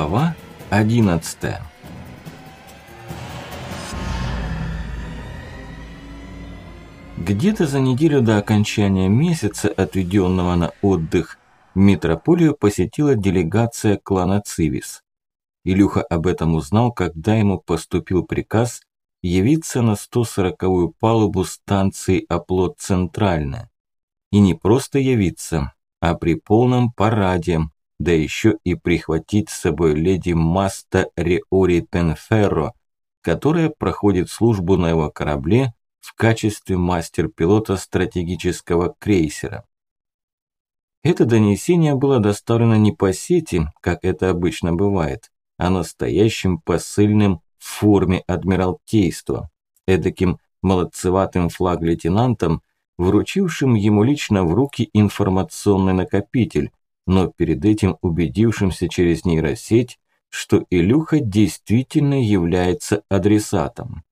Глава 11 Где-то за неделю до окончания месяца, отведенного на отдых, метрополию посетила делегация клана Цивис. Илюха об этом узнал, когда ему поступил приказ явиться на 140-ю палубу станции Оплот Центральная. И не просто явиться, а при полном параде, да еще и прихватить с собой леди Маста Реори Пенферро, которая проходит службу на его корабле в качестве мастер-пилота стратегического крейсера. Это донесение было доставлено не по сети, как это обычно бывает, а настоящим посыльным в форме адмиралтейства, эдаким молодцеватым флаг-лейтенантом, вручившим ему лично в руки информационный накопитель, но перед этим убедившимся через нейросеть, что Илюха действительно является адресатом,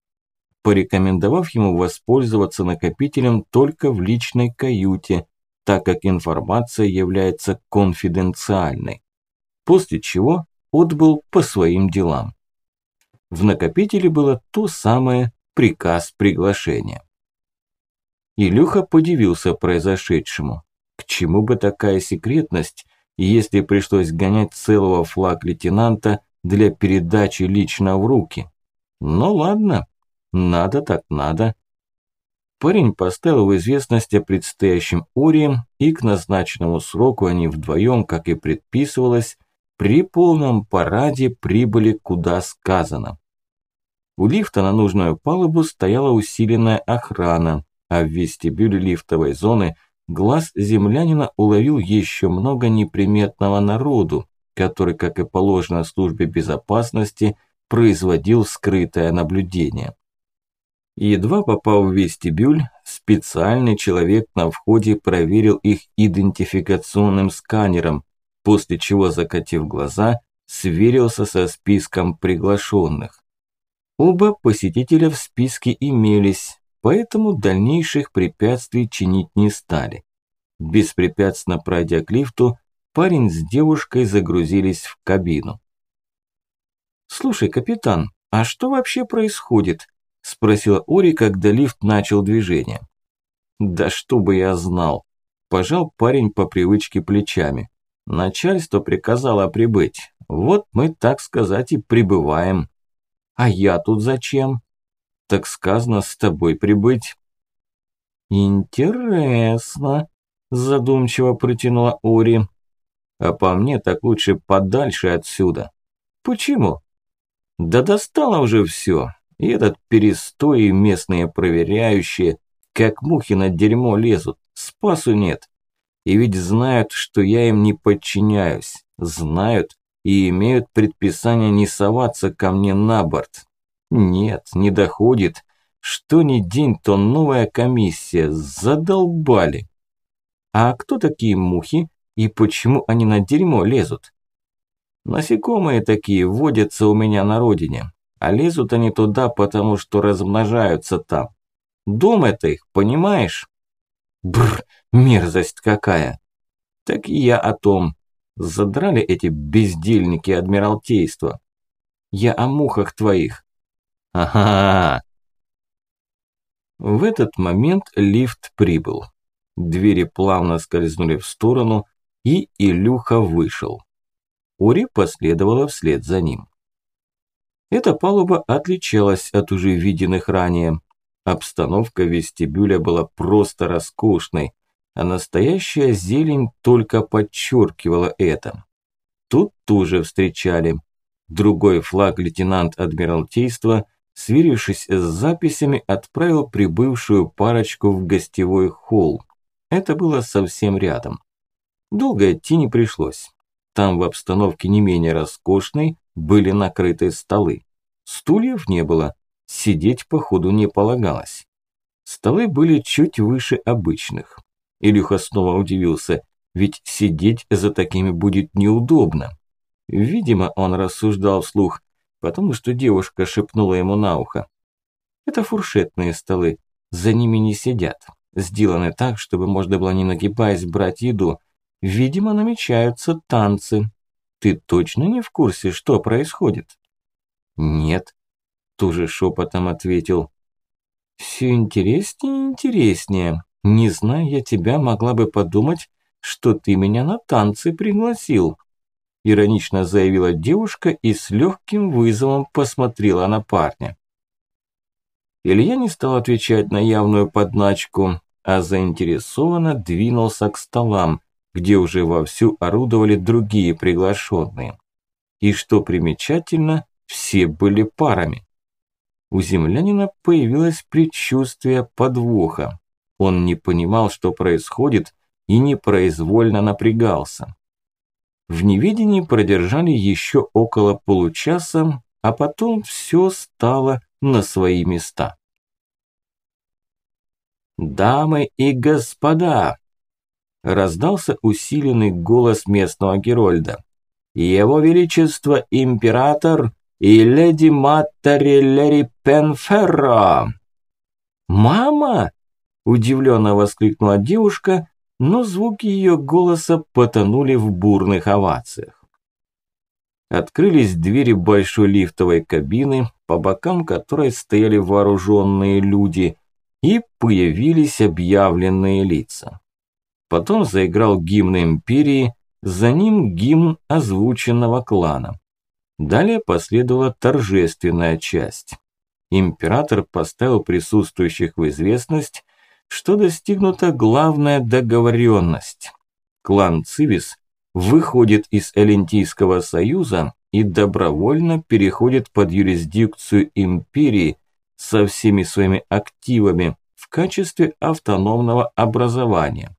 порекомендовав ему воспользоваться накопителем только в личной каюте, так как информация является конфиденциальной, после чего отбыл по своим делам. В накопителе было то самое приказ приглашения. Илюха подивился произошедшему. Чему бы такая секретность, если пришлось гонять целого флаг-лейтенанта для передачи лично в руки? Ну ладно, надо так надо. Парень поставил в известность о предстоящем Ории, и к назначенному сроку они вдвоем, как и предписывалось, при полном параде прибыли куда сказано. У лифта на нужную палубу стояла усиленная охрана, а в вестибюле лифтовой зоны – глаз землянина уловил еще много неприметного народу, который, как и положено службе безопасности, производил скрытое наблюдение. Едва попав в вестибюль, специальный человек на входе проверил их идентификационным сканером, после чего, закатив глаза, сверился со списком приглашенных. Оба посетителя в списке имелись, поэтому дальнейших препятствий чинить не стали. Беспрепятственно пройдя к лифту, парень с девушкой загрузились в кабину. «Слушай, капитан, а что вообще происходит?» – спросила Ори, когда лифт начал движение. «Да что бы я знал!» – пожал парень по привычке плечами. «Начальство приказало прибыть. Вот мы, так сказать, и прибываем. А я тут зачем?» Так сказано с тобой прибыть». «Интересно», – задумчиво протянула Ори. «А по мне так лучше подальше отсюда». «Почему?» «Да достало уже все. И этот перестой и местные проверяющие, как мухи на дерьмо лезут, спасу нет. И ведь знают, что я им не подчиняюсь, знают и имеют предписание не соваться ко мне на борт, нет, не доходит. Что ни день, то новая комиссия. Задолбали. А кто такие мухи и почему они на дерьмо лезут? Насекомые такие водятся у меня на родине. А лезут они туда, потому что размножаются там. Дом это их, понимаешь? Бррр, мерзость какая. Так и я о том. Задрали эти бездельники Адмиралтейства. Я о мухах твоих. Ага. В этот момент лифт прибыл. Двери плавно скользнули в сторону, и Илюха вышел. Ури последовала вслед за ним. Эта палуба отличалась от уже виденных ранее. Обстановка вестибюля была просто роскошной, а настоящая зелень только подчеркивала это. Тут тоже встречали. Другой флаг лейтенант Адмиралтейства – сверившись с записями, отправил прибывшую парочку в гостевой холл. Это было совсем рядом. Долго идти не пришлось. Там в обстановке не менее роскошной были накрыты столы. Стульев не было, сидеть походу не полагалось. Столы были чуть выше обычных. Илюха снова удивился, ведь сидеть за такими будет неудобно. Видимо, он рассуждал вслух, потому что девушка шепнула ему на ухо. Это фуршетные столы, за ними не сидят. Сделаны так, чтобы можно было не нагибаясь брать еду. Видимо, намечаются танцы. ты точно не в курсе, что происходит? Нет, тоже шепотом ответил. Все интереснее и интереснее. Не зная я тебя, могла бы подумать, что ты меня на танцы пригласил. Иронично заявила девушка и с легким вызовом посмотрела на парня. Илья не стал отвечать на явную подначку, а заинтересованно двинулся к столам, где уже вовсю орудовали другие приглашенные. И что примечательно, все были парами. У землянина появилось предчувствие подвоха. Он не понимал, что происходит, и непроизвольно напрягался. В неведении продержали еще около получаса, а потом все стало на свои места. «Дамы и господа!» Раздался усиленный голос местного Герольда. «Его Величество Император и леди Маттереллери Пенферро!» «Мама!» – удивленно воскликнула девушка, но звуки ее голоса потонули в бурных овациях. Открылись двери большой лифтовой кабины, по бокам которой стояли вооруженные люди, и появились объявленные лица. Потом заиграл гимн Империи, за ним гимн озвученного клана. Далее последовала торжественная часть. Император поставил присутствующих в известность, что достигнута главная договоренность. Клан Цивис выходит из Элентийского союза и добровольно переходит под юрисдикцию империи со всеми своими активами в качестве автономного образования.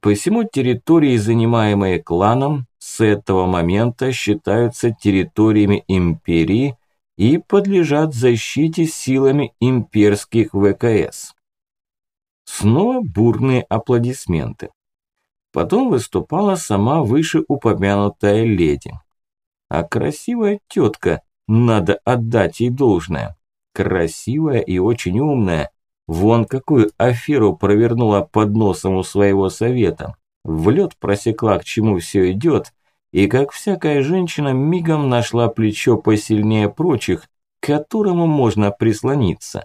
Посему территории, занимаемые кланом, с этого момента считаются территориями империи и подлежат защите силами имперских ВКС. Снова бурные аплодисменты. Потом выступала сама вышеупомянутая леди. А красивая тетка, надо отдать ей должное. Красивая и очень умная. Вон какую аферу провернула под носом у своего совета. В лед просекла, к чему все идет, и как всякая женщина мигом нашла плечо посильнее прочих, к которому можно прислониться.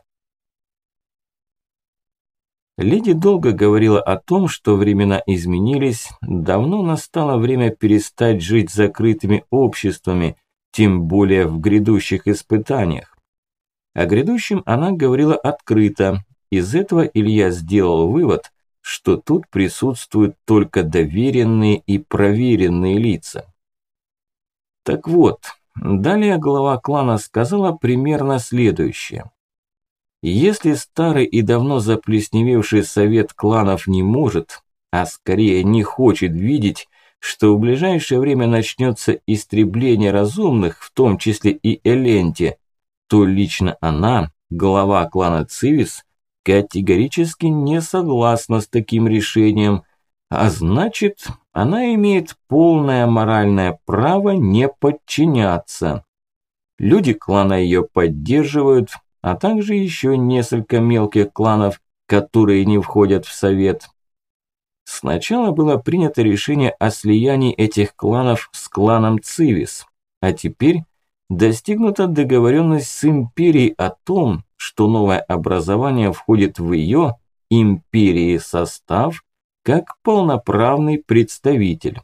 Леди долго говорила о том, что времена изменились, давно настало время перестать жить закрытыми обществами, тем более в грядущих испытаниях. О грядущем она говорила открыто, из этого Илья сделал вывод, что тут присутствуют только доверенные и проверенные лица. Так вот, далее глава клана сказала примерно следующее. Если старый и давно заплесневевший совет кланов не может, а скорее не хочет видеть, что в ближайшее время начнется истребление разумных, в том числе и Эленти, то лично она, глава клана Цивис, категорически не согласна с таким решением, а значит, она имеет полное моральное право не подчиняться. Люди клана ее поддерживают, а также еще несколько мелких кланов, которые не входят в совет. Сначала было принято решение о слиянии этих кланов с кланом Цивис, а теперь достигнута договоренность с империей о том, что новое образование входит в ее, империи, состав, как полноправный представитель.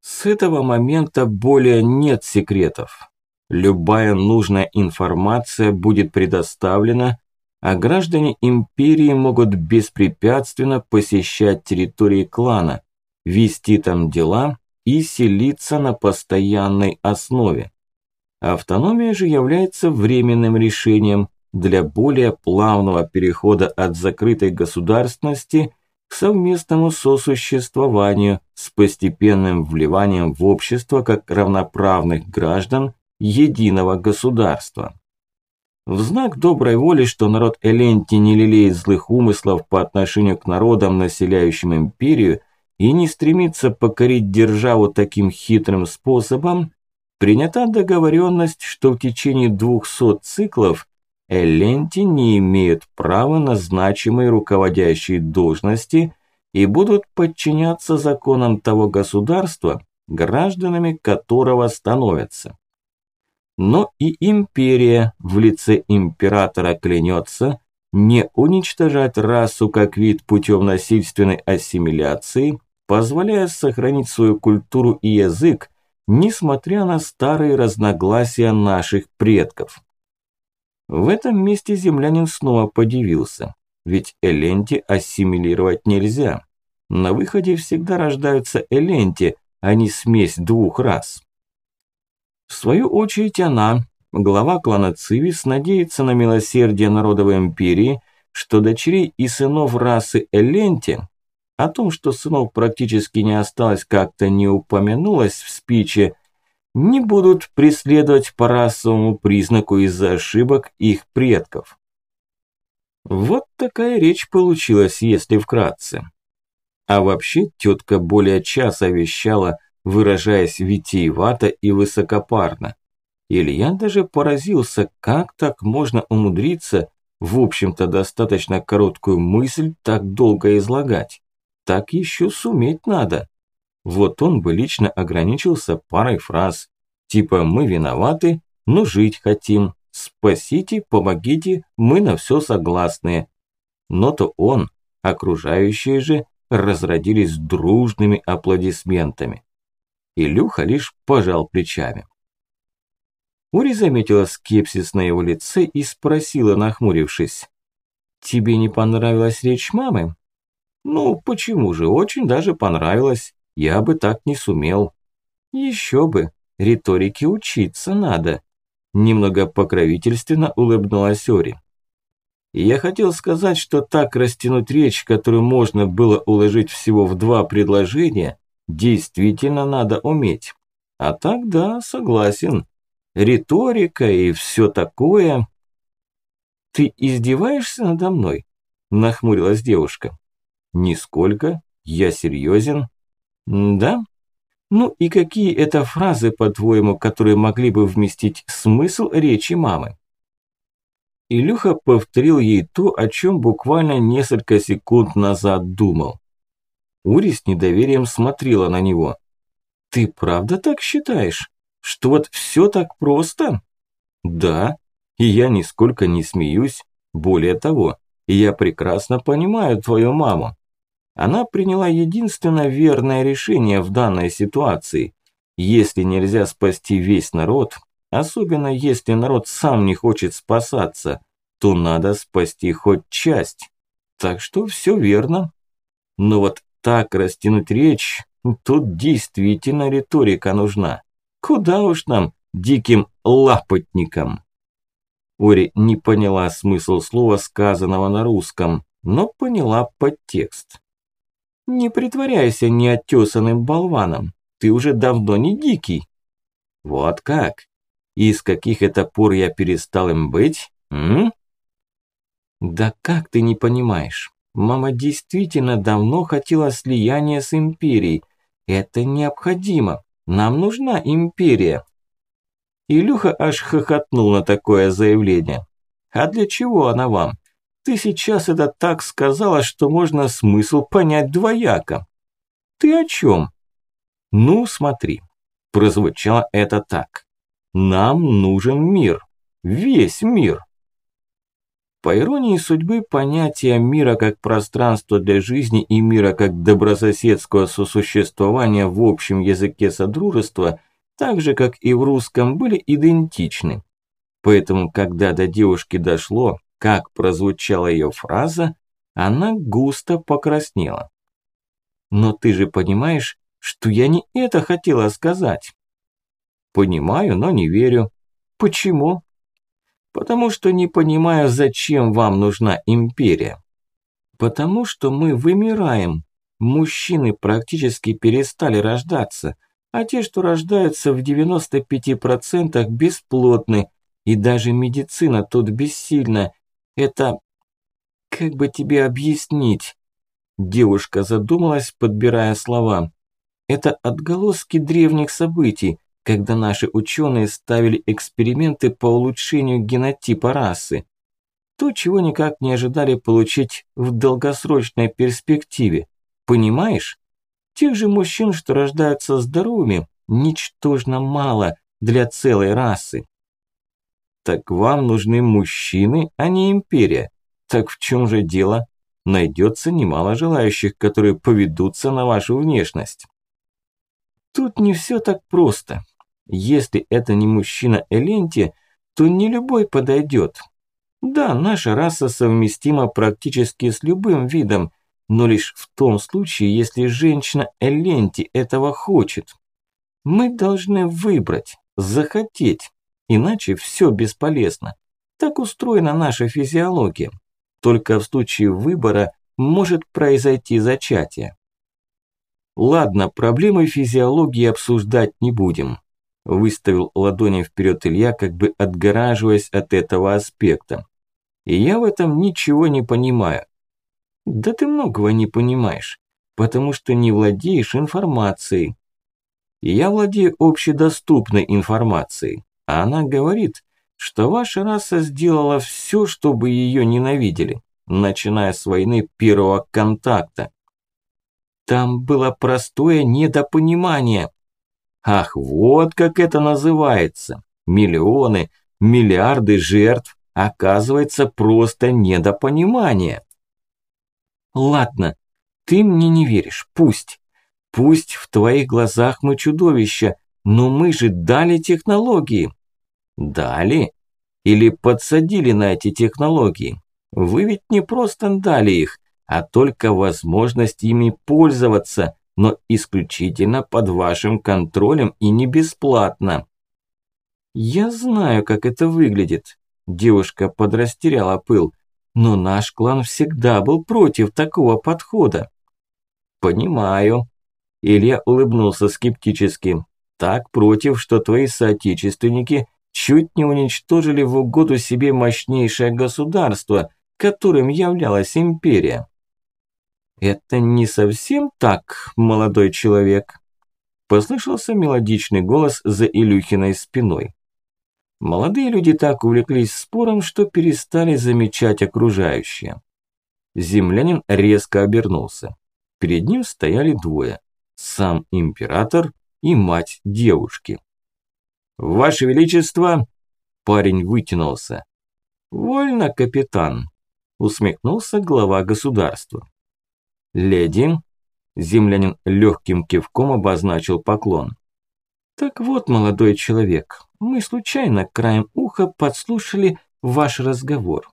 С этого момента более нет секретов. Любая нужная информация будет предоставлена, а граждане империи могут беспрепятственно посещать территории клана, вести там дела и селиться на постоянной основе. Автономия же является временным решением для более плавного перехода от закрытой государственности к совместному сосуществованию с постепенным вливанием в общество как равноправных граждан единого государства. В знак доброй воли, что народ Эленти не лелеет злых умыслов по отношению к народам, населяющим империю, и не стремится покорить державу таким хитрым способом, принята договоренность, что в течение 200 циклов Эленти не имеют права на значимые руководящие должности и будут подчиняться законам того государства, гражданами которого становятся. Но и империя в лице императора клянется не уничтожать расу как вид путем насильственной ассимиляции, позволяя сохранить свою культуру и язык, несмотря на старые разногласия наших предков. В этом месте землянин снова подивился, ведь эленти ассимилировать нельзя. На выходе всегда рождаются эленти, а не смесь двух рас. В свою очередь она, глава клана Цивис, надеется на милосердие народовой империи, что дочерей и сынов расы Эленти, о том, что сынов практически не осталось, как-то не упомянулось в спиче, не будут преследовать по расовому признаку из-за ошибок их предков. Вот такая речь получилась, если вкратце. А вообще тетка более часа вещала, выражаясь витиевато и высокопарно. Илья даже поразился, как так можно умудриться, в общем-то достаточно короткую мысль так долго излагать. Так еще суметь надо. Вот он бы лично ограничился парой фраз, типа «мы виноваты, но жить хотим», «спасите, помогите, мы на все согласны». Но то он, окружающие же, разродились дружными аплодисментами. Илюха лишь пожал плечами. Ури заметила скепсис на его лице и спросила, нахмурившись. «Тебе не понравилась речь мамы?» «Ну, почему же? Очень даже понравилось. Я бы так не сумел». «Еще бы. Риторике учиться надо». Немного покровительственно улыбнулась Ори. Я хотел сказать, что так растянуть речь, которую можно было уложить всего в два предложения, действительно надо уметь. А так да, согласен. Риторика и все такое. Ты издеваешься надо мной? Нахмурилась девушка. Нисколько. Я серьезен. Да? Ну и какие это фразы, по-твоему, которые могли бы вместить смысл речи мамы? Илюха повторил ей то, о чем буквально несколько секунд назад думал. Ури с недоверием смотрела на него. «Ты правда так считаешь? Что вот все так просто?» «Да, и я нисколько не смеюсь. Более того, я прекрасно понимаю твою маму. Она приняла единственно верное решение в данной ситуации. Если нельзя спасти весь народ, особенно если народ сам не хочет спасаться, то надо спасти хоть часть. Так что все верно. Но вот так растянуть речь, тут действительно риторика нужна. Куда уж нам, диким лапотникам? Ори не поняла смысл слова, сказанного на русском, но поняла подтекст. «Не притворяйся неотесанным болваном, ты уже давно не дикий». «Вот как? И с каких это пор я перестал им быть, м?» «Да как ты не понимаешь? Мама действительно давно хотела слияния с империей. Это необходимо. Нам нужна империя. Илюха аж хохотнул на такое заявление. А для чего она вам? Ты сейчас это так сказала, что можно смысл понять двояко. Ты о чем? Ну, смотри. Прозвучало это так. Нам нужен мир. Весь мир. По иронии судьбы, понятие мира как пространства для жизни и мира как добрососедского сосуществования в общем языке содружества, так же, как и в русском, были идентичны. Поэтому, когда до девушки дошло, как прозвучала ее фраза, она густо покраснела. «Но ты же понимаешь, что я не это хотела сказать». «Понимаю, но не верю». «Почему?» Потому что не понимаю, зачем вам нужна империя. Потому что мы вымираем. Мужчины практически перестали рождаться, а те, что рождаются в 95% бесплодны, и даже медицина тут бессильна. Это... Как бы тебе объяснить? Девушка задумалась, подбирая слова. Это отголоски древних событий, когда наши ученые ставили эксперименты по улучшению генотипа расы. То, чего никак не ожидали получить в долгосрочной перспективе. Понимаешь? Тех же мужчин, что рождаются здоровыми, ничтожно мало для целой расы. Так вам нужны мужчины, а не империя. Так в чем же дело? Найдется немало желающих, которые поведутся на вашу внешность. Тут не все так просто. Если это не мужчина Эленти, то не любой подойдет. Да, наша раса совместима практически с любым видом, но лишь в том случае, если женщина Эленти этого хочет. Мы должны выбрать, захотеть, иначе все бесполезно. Так устроена наша физиология. Только в случае выбора может произойти зачатие. Ладно, проблемы физиологии обсуждать не будем. Выставил ладони вперед Илья, как бы отгораживаясь от этого аспекта. И я в этом ничего не понимаю. Да ты многого не понимаешь, потому что не владеешь информацией. Я владею общедоступной информацией, а она говорит, что ваша раса сделала все, чтобы ее ненавидели, начиная с войны первого контакта. Там было простое недопонимание. Ах, вот как это называется. Миллионы, миллиарды жертв, оказывается, просто недопонимание. Ладно, ты мне не веришь, пусть. Пусть в твоих глазах мы чудовища, но мы же дали технологии. Дали? Или подсадили на эти технологии? Вы ведь не просто дали их, а только возможность ими пользоваться, но исключительно под вашим контролем и не бесплатно. Я знаю, как это выглядит. Девушка подрастеряла пыл. Но наш клан всегда был против такого подхода. Понимаю. Илья улыбнулся скептически. Так против, что твои соотечественники чуть не уничтожили в угоду себе мощнейшее государство, которым являлась империя. «Это не совсем так, молодой человек», – послышался мелодичный голос за Илюхиной спиной. Молодые люди так увлеклись спором, что перестали замечать окружающее. Землянин резко обернулся. Перед ним стояли двое – сам император и мать девушки. «Ваше Величество!» – парень вытянулся. «Вольно, капитан!» – усмехнулся глава государства. «Леди?» Землянин легким кивком обозначил поклон. «Так вот, молодой человек, мы случайно краем уха подслушали ваш разговор.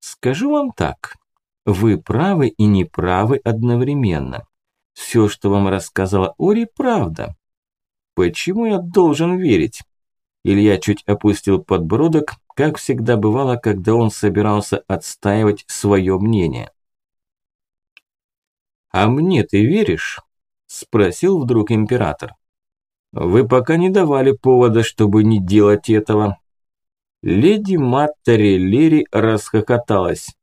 Скажу вам так, вы правы и неправы одновременно. Все, что вам рассказала Ори, правда. Почему я должен верить?» Илья чуть опустил подбородок, как всегда бывало, когда он собирался отстаивать свое мнение. «А мне ты веришь?» – спросил вдруг император. «Вы пока не давали повода, чтобы не делать этого». Леди Маттери Лери расхохоталась.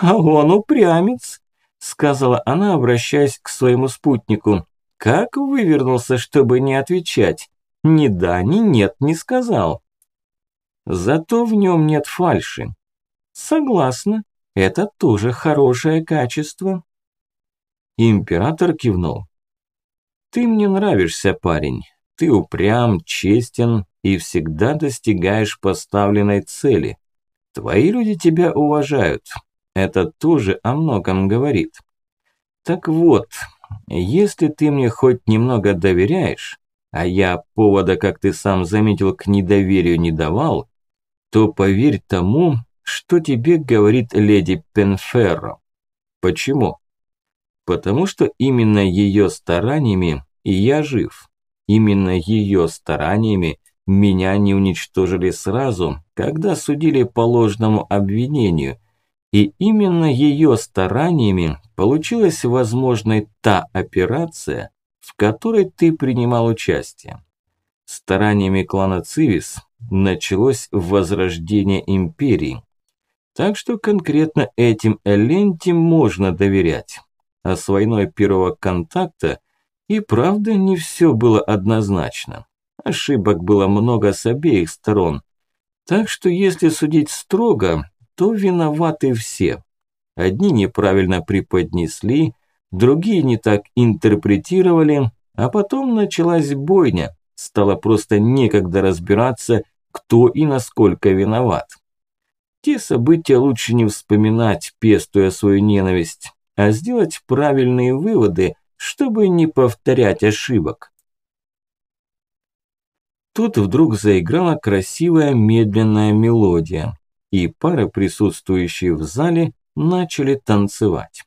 «А он упрямец», – сказала она, обращаясь к своему спутнику. «Как вывернулся, чтобы не отвечать? Ни да, ни нет не сказал». «Зато в нем нет фальши». «Согласна, это тоже хорошее качество». Император кивнул. «Ты мне нравишься, парень. Ты упрям, честен и всегда достигаешь поставленной цели. Твои люди тебя уважают. Это тоже о многом говорит. Так вот, если ты мне хоть немного доверяешь, а я повода, как ты сам заметил, к недоверию не давал, то поверь тому, что тебе говорит леди Пенферро. Почему? Потому что именно ее стараниями и я жив. Именно ее стараниями меня не уничтожили сразу, когда судили по ложному обвинению. И именно ее стараниями получилась возможной та операция, в которой ты принимал участие. Стараниями клана Цивис началось возрождение империи. Так что конкретно этим Эленте можно доверять а с войной первого контакта и правда не все было однозначно. Ошибок было много с обеих сторон. Так что если судить строго, то виноваты все. Одни неправильно преподнесли, другие не так интерпретировали, а потом началась бойня. Стало просто некогда разбираться, кто и насколько виноват. Те события лучше не вспоминать, пестуя свою ненависть, а сделать правильные выводы, чтобы не повторять ошибок. Тут вдруг заиграла красивая медленная мелодия, и пары, присутствующие в зале, начали танцевать.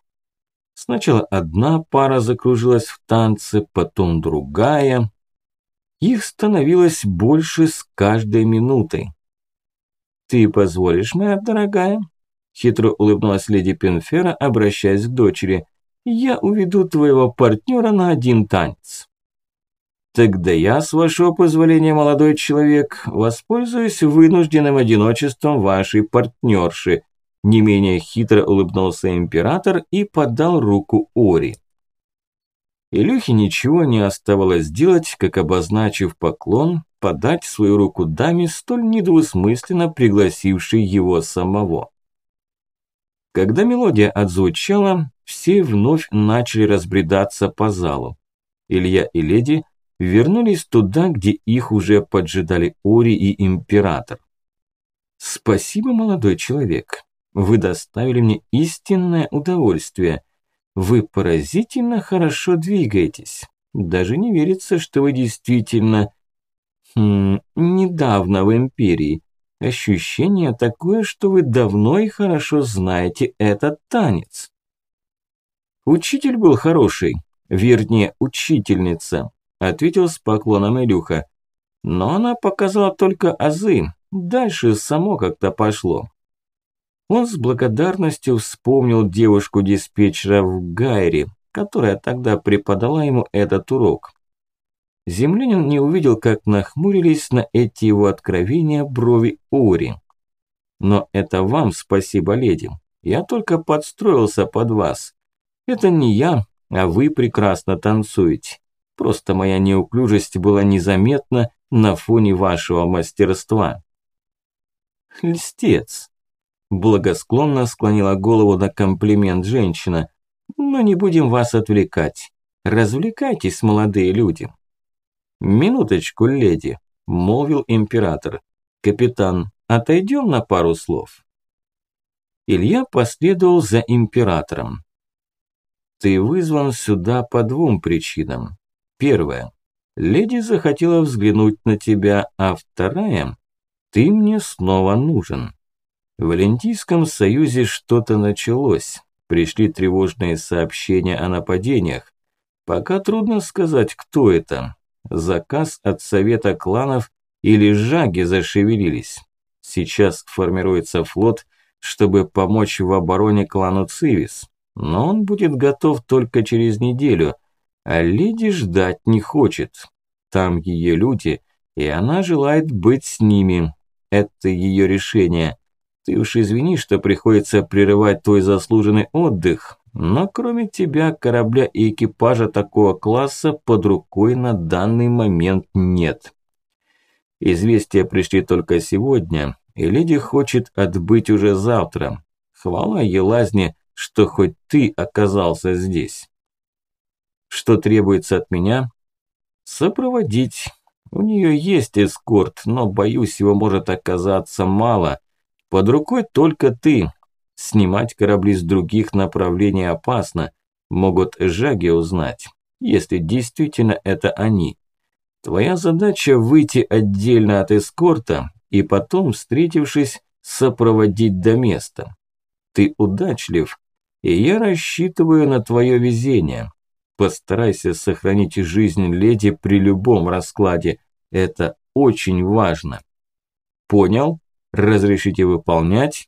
Сначала одна пара закружилась в танце, потом другая. Их становилось больше с каждой минутой. «Ты позволишь, моя дорогая?» Хитро улыбнулась леди Пенфера, обращаясь к дочери. «Я уведу твоего партнера на один танец». «Тогда я, с вашего позволения, молодой человек, воспользуюсь вынужденным одиночеством вашей партнерши», не менее хитро улыбнулся император и подал руку Ори. Илюхе ничего не оставалось делать, как обозначив поклон, подать свою руку даме, столь недвусмысленно пригласившей его самого. Когда мелодия отзвучала, все вновь начали разбредаться по залу. Илья и леди вернулись туда, где их уже поджидали Ори и Император. «Спасибо, молодой человек. Вы доставили мне истинное удовольствие. Вы поразительно хорошо двигаетесь. Даже не верится, что вы действительно... Хм, недавно в Империи. Ощущение такое, что вы давно и хорошо знаете этот танец. Учитель был хороший, вернее, учительница, ответил с поклоном Илюха. Но она показала только азы, дальше само как-то пошло. Он с благодарностью вспомнил девушку-диспетчера в Гайре, которая тогда преподала ему этот урок. Землянин не увидел, как нахмурились на эти его откровения брови Ори. «Но это вам спасибо, леди. Я только подстроился под вас. Это не я, а вы прекрасно танцуете. Просто моя неуклюжесть была незаметна на фоне вашего мастерства». «Льстец!» Благосклонно склонила голову на комплимент женщина. «Но не будем вас отвлекать. Развлекайтесь, молодые люди». «Минуточку, леди», – молвил император. «Капитан, отойдем на пару слов». Илья последовал за императором. «Ты вызван сюда по двум причинам. Первая. Леди захотела взглянуть на тебя, а вторая. Ты мне снова нужен. В Валентийском союзе что-то началось. Пришли тревожные сообщения о нападениях. Пока трудно сказать, кто это. Заказ от совета кланов или жаги зашевелились. Сейчас формируется флот, чтобы помочь в обороне клану Цивис. Но он будет готов только через неделю, а леди ждать не хочет. Там ее люди, и она желает быть с ними. Это ее решение. Ты уж извини, что приходится прерывать твой заслуженный отдых, но кроме тебя корабля и экипажа такого класса под рукой на данный момент нет. Известия пришли только сегодня, и леди хочет отбыть уже завтра. Хвала Елазне, что хоть ты оказался здесь. Что требуется от меня? Сопроводить. У нее есть эскорт, но, боюсь, его может оказаться мало. Под рукой только ты. Снимать корабли с других направлений опасно. Могут жаги узнать, если действительно это они. Твоя задача выйти отдельно от эскорта и потом, встретившись, сопроводить до места. Ты удачлив, и я рассчитываю на твое везение. Постарайся сохранить жизнь леди при любом раскладе. Это очень важно. Понял? Разрешите выполнять?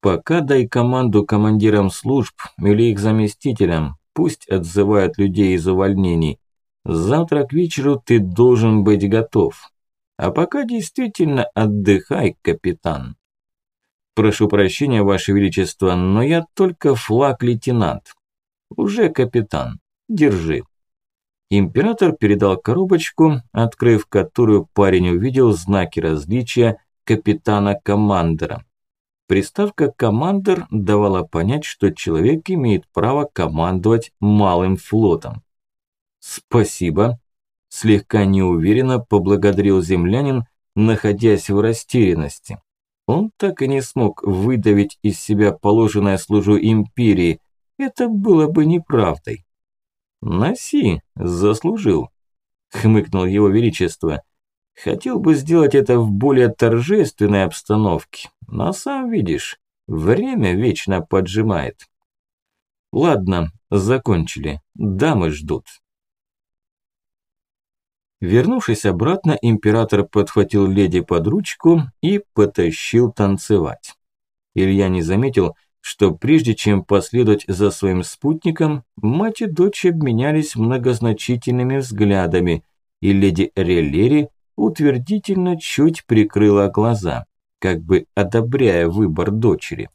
Пока дай команду командирам служб или их заместителям, пусть отзывают людей из увольнений. Завтра к вечеру ты должен быть готов. А пока действительно отдыхай, капитан. Прошу прощения, Ваше Величество, но я только флаг-лейтенант. Уже капитан. Держи. Император передал коробочку, открыв которую парень увидел знаки различия капитана-командера. Приставка «командор» давала понять, что человек имеет право командовать малым флотом. «Спасибо», – слегка неуверенно поблагодарил землянин, находясь в растерянности. Он так и не смог выдавить из себя положенное служу империи. Это было бы неправдой. «Носи, заслужил», – хмыкнул его величество. «Хотел бы сделать это в более торжественной обстановке, но сам видишь, время вечно поджимает». «Ладно, закончили, дамы ждут». Вернувшись обратно, император подхватил леди под ручку и потащил танцевать. Илья не заметил, что прежде чем последовать за своим спутником, мать и дочь обменялись многозначительными взглядами, и леди Реллери утвердительно чуть прикрыла глаза, как бы одобряя выбор дочери.